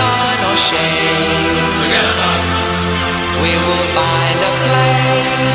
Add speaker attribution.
Speaker 1: sun or. We will find a place.